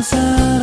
dançar.